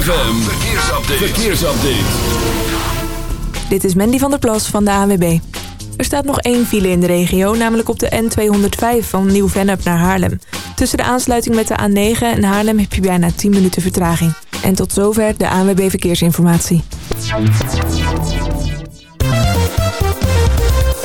ZFM, verkeersupdate. verkeersupdate. Dit is Mandy van der Plas van de ANWB. Er staat nog één file in de regio, namelijk op de N205 van Nieuw-Vennep naar Haarlem. Tussen de aansluiting met de A9 en Haarlem heb je bijna 10 minuten vertraging. En tot zover de ANWB Verkeersinformatie.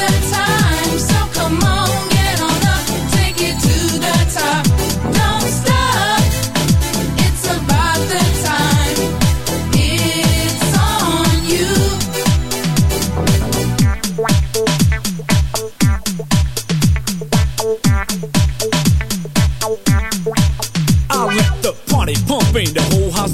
That time.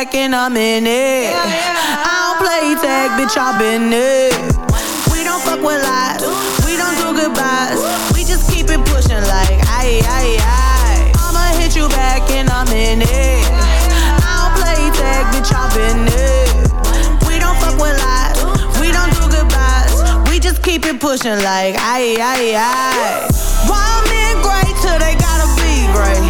Hit you back in a minute. I don't play tag, bitch, I've been it. We don't fuck with lies, we don't do goodbyes. We just keep it pushing like aye aye aye. I'ma hit you back in a minute. I don't play tag, bitch, I've been it. We don't fuck with lies, we don't do goodbyes. We just keep it pushing like aye aye aye. Wild men great till they gotta be great.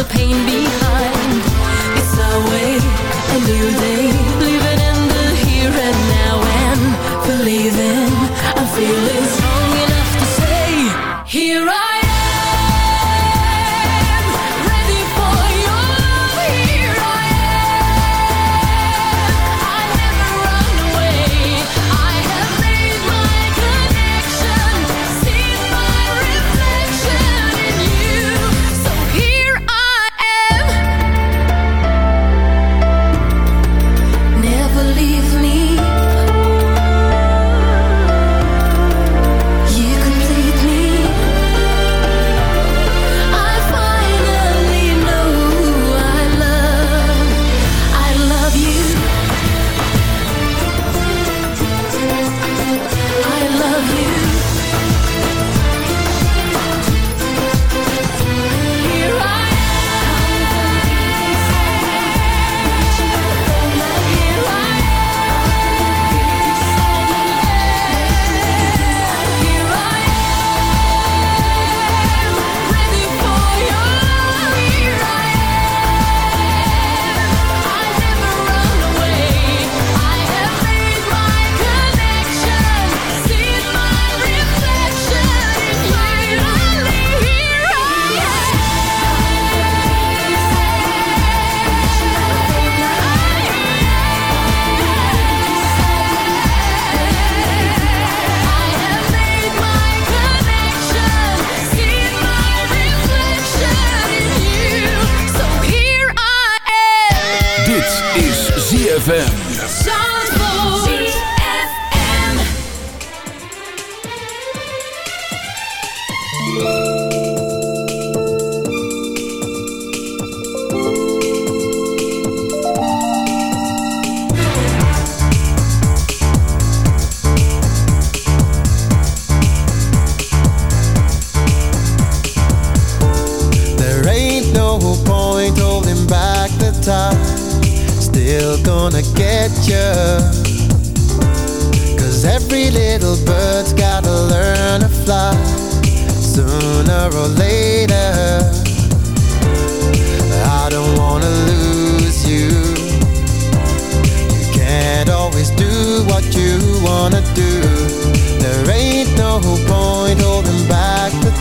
the pain behind. It's our way, a new day, living in the here and now and believing. I'm feeling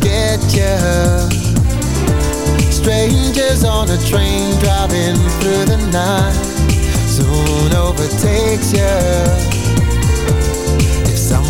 get you Strangers on a train driving through the night. Soon overtakes you.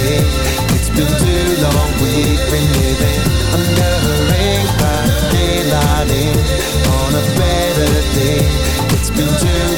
day. It's been too long, we've been living under a rain cloud. Daylight on a better day. It's been too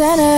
center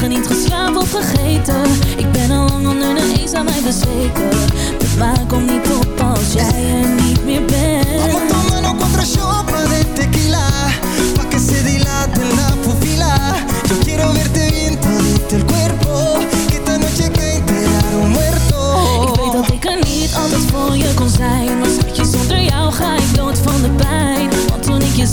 dagen niet geslapen of vergeten. Ik ben al lang onder de eens aan mij bezweken. De maan komt niet op als jij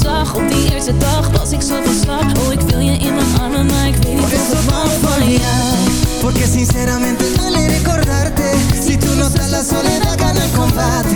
zag op die eerste dag Was ik zo van slag Oh, ik wil je in mijn armen Maar ik weet niet eso ik pa' van jou. Porque sinceramente duele recordarte. Si tú no estás la soledad gana el combate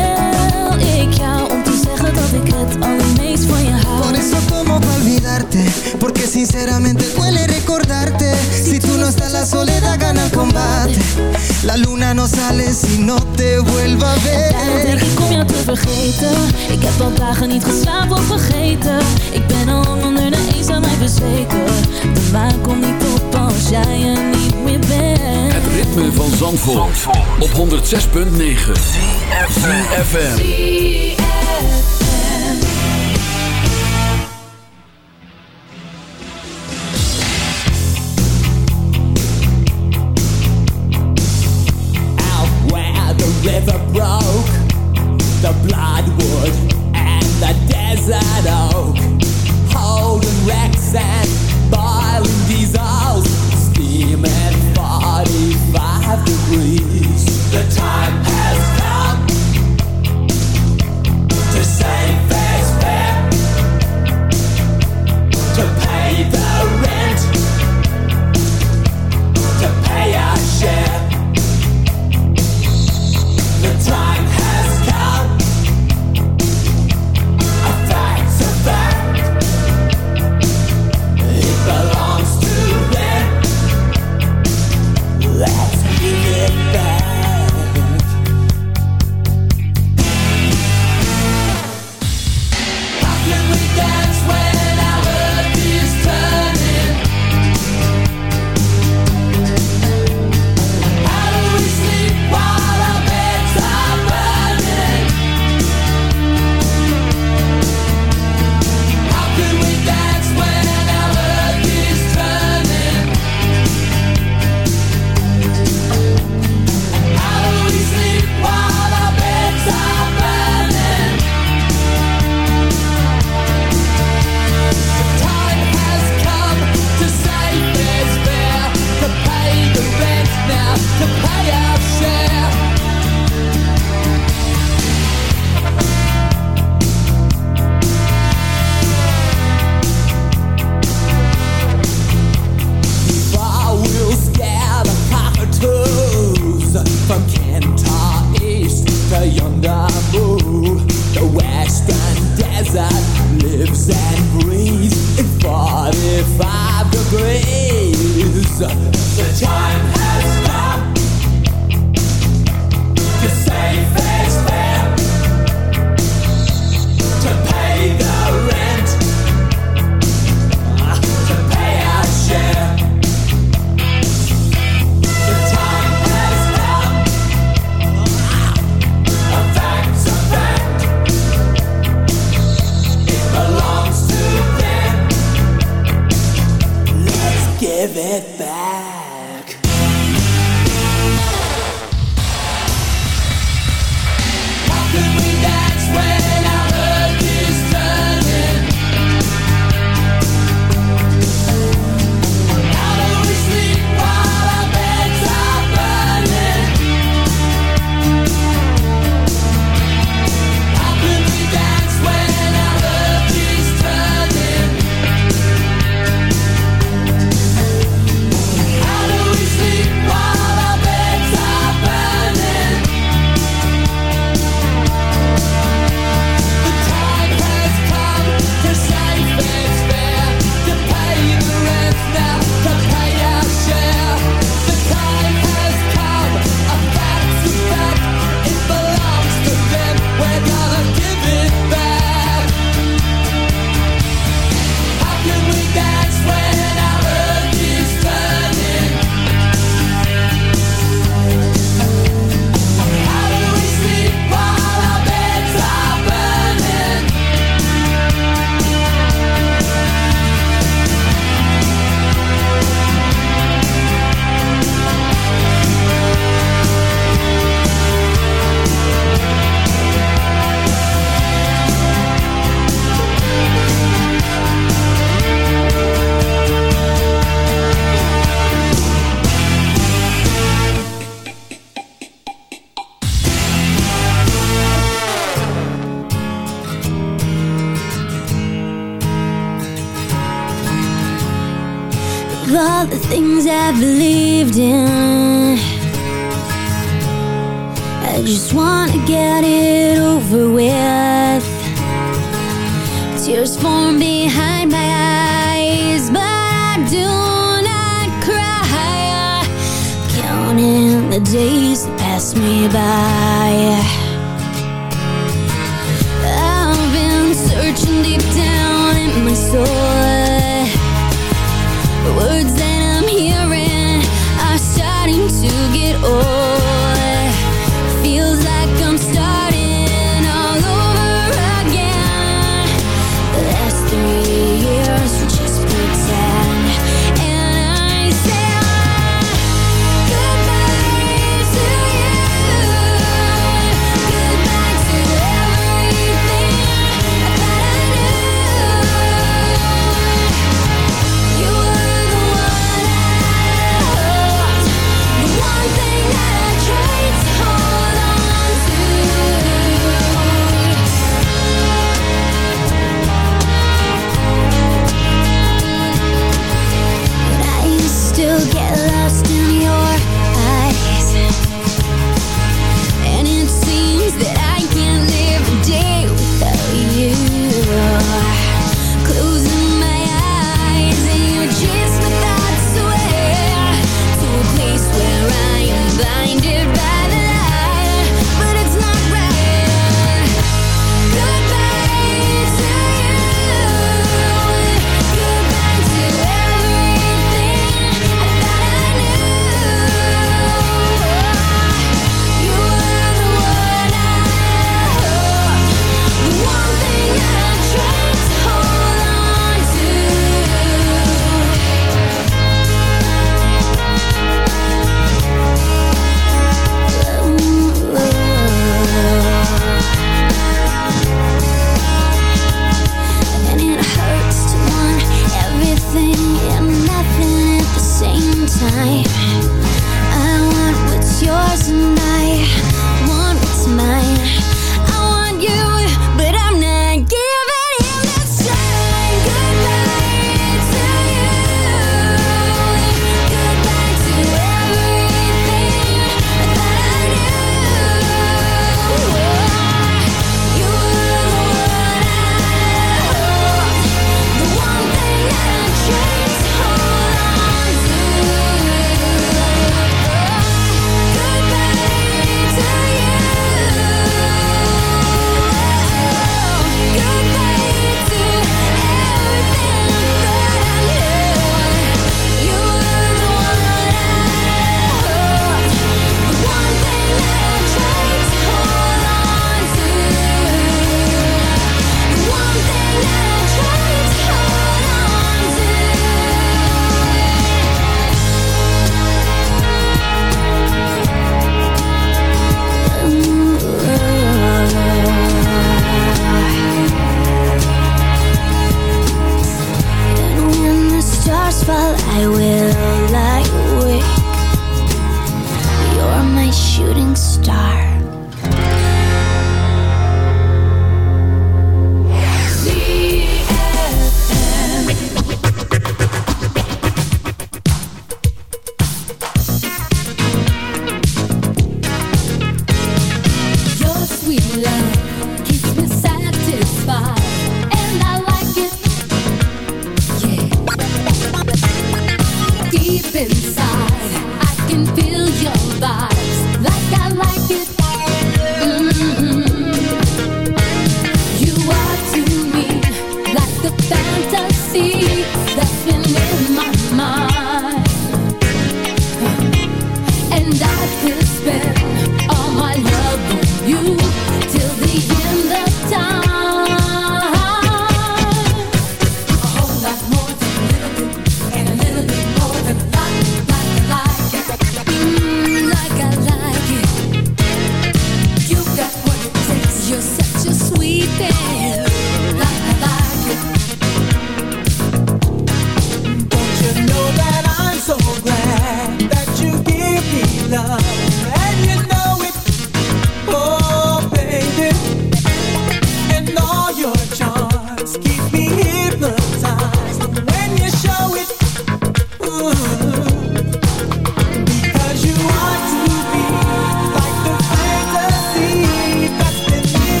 ik het allermeest van je Por hou eso tomo pa' olvidarte? Porque sinceramente duele recordarte. Si tú no estás la soledad gana el combate. La luna no sale si no te vuelva a Daarom denk ver ik om jou te vergeten Ik heb al dagen niet geslapen of vergeten Ik ben al lang onder de eens aan mij bezweken De maan komt niet op als jij er niet meer bent Het ritme van Zandvoort, op 106.9 FM.